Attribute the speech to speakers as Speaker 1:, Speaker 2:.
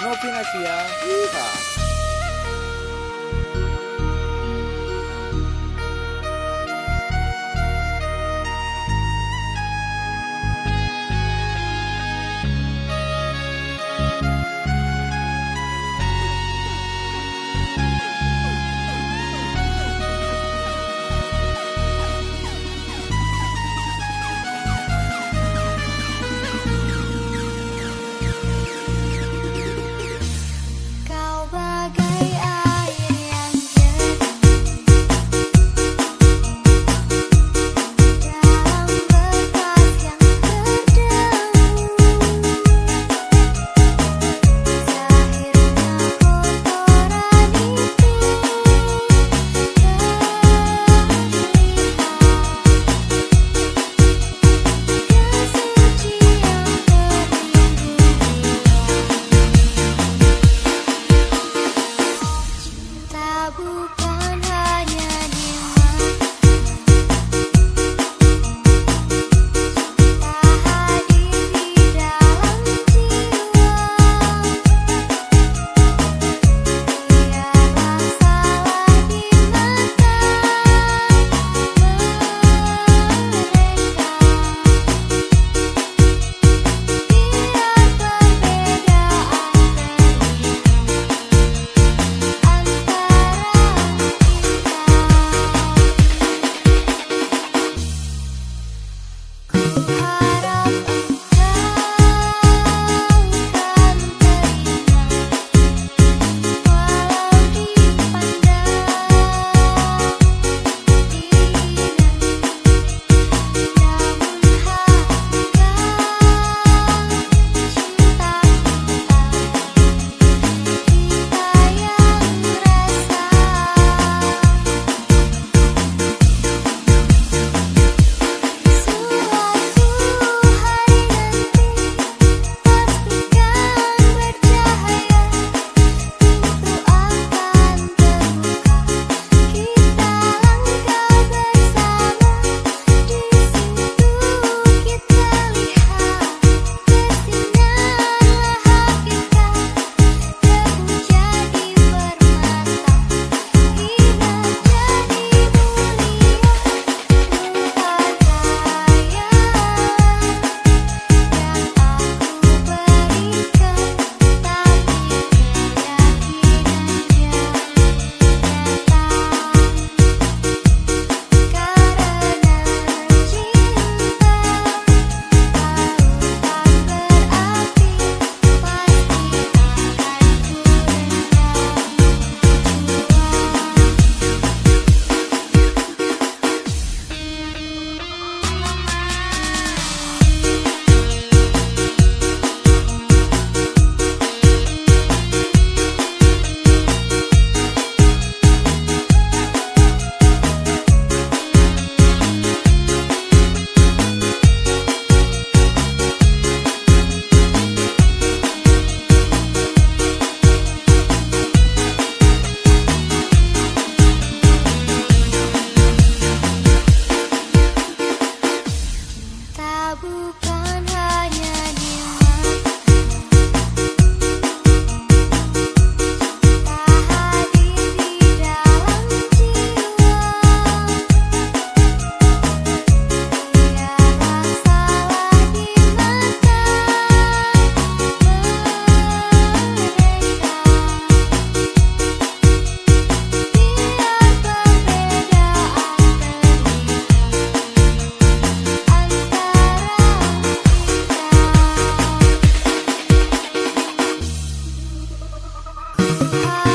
Speaker 1: No Pinasia.
Speaker 2: I uh, Bye.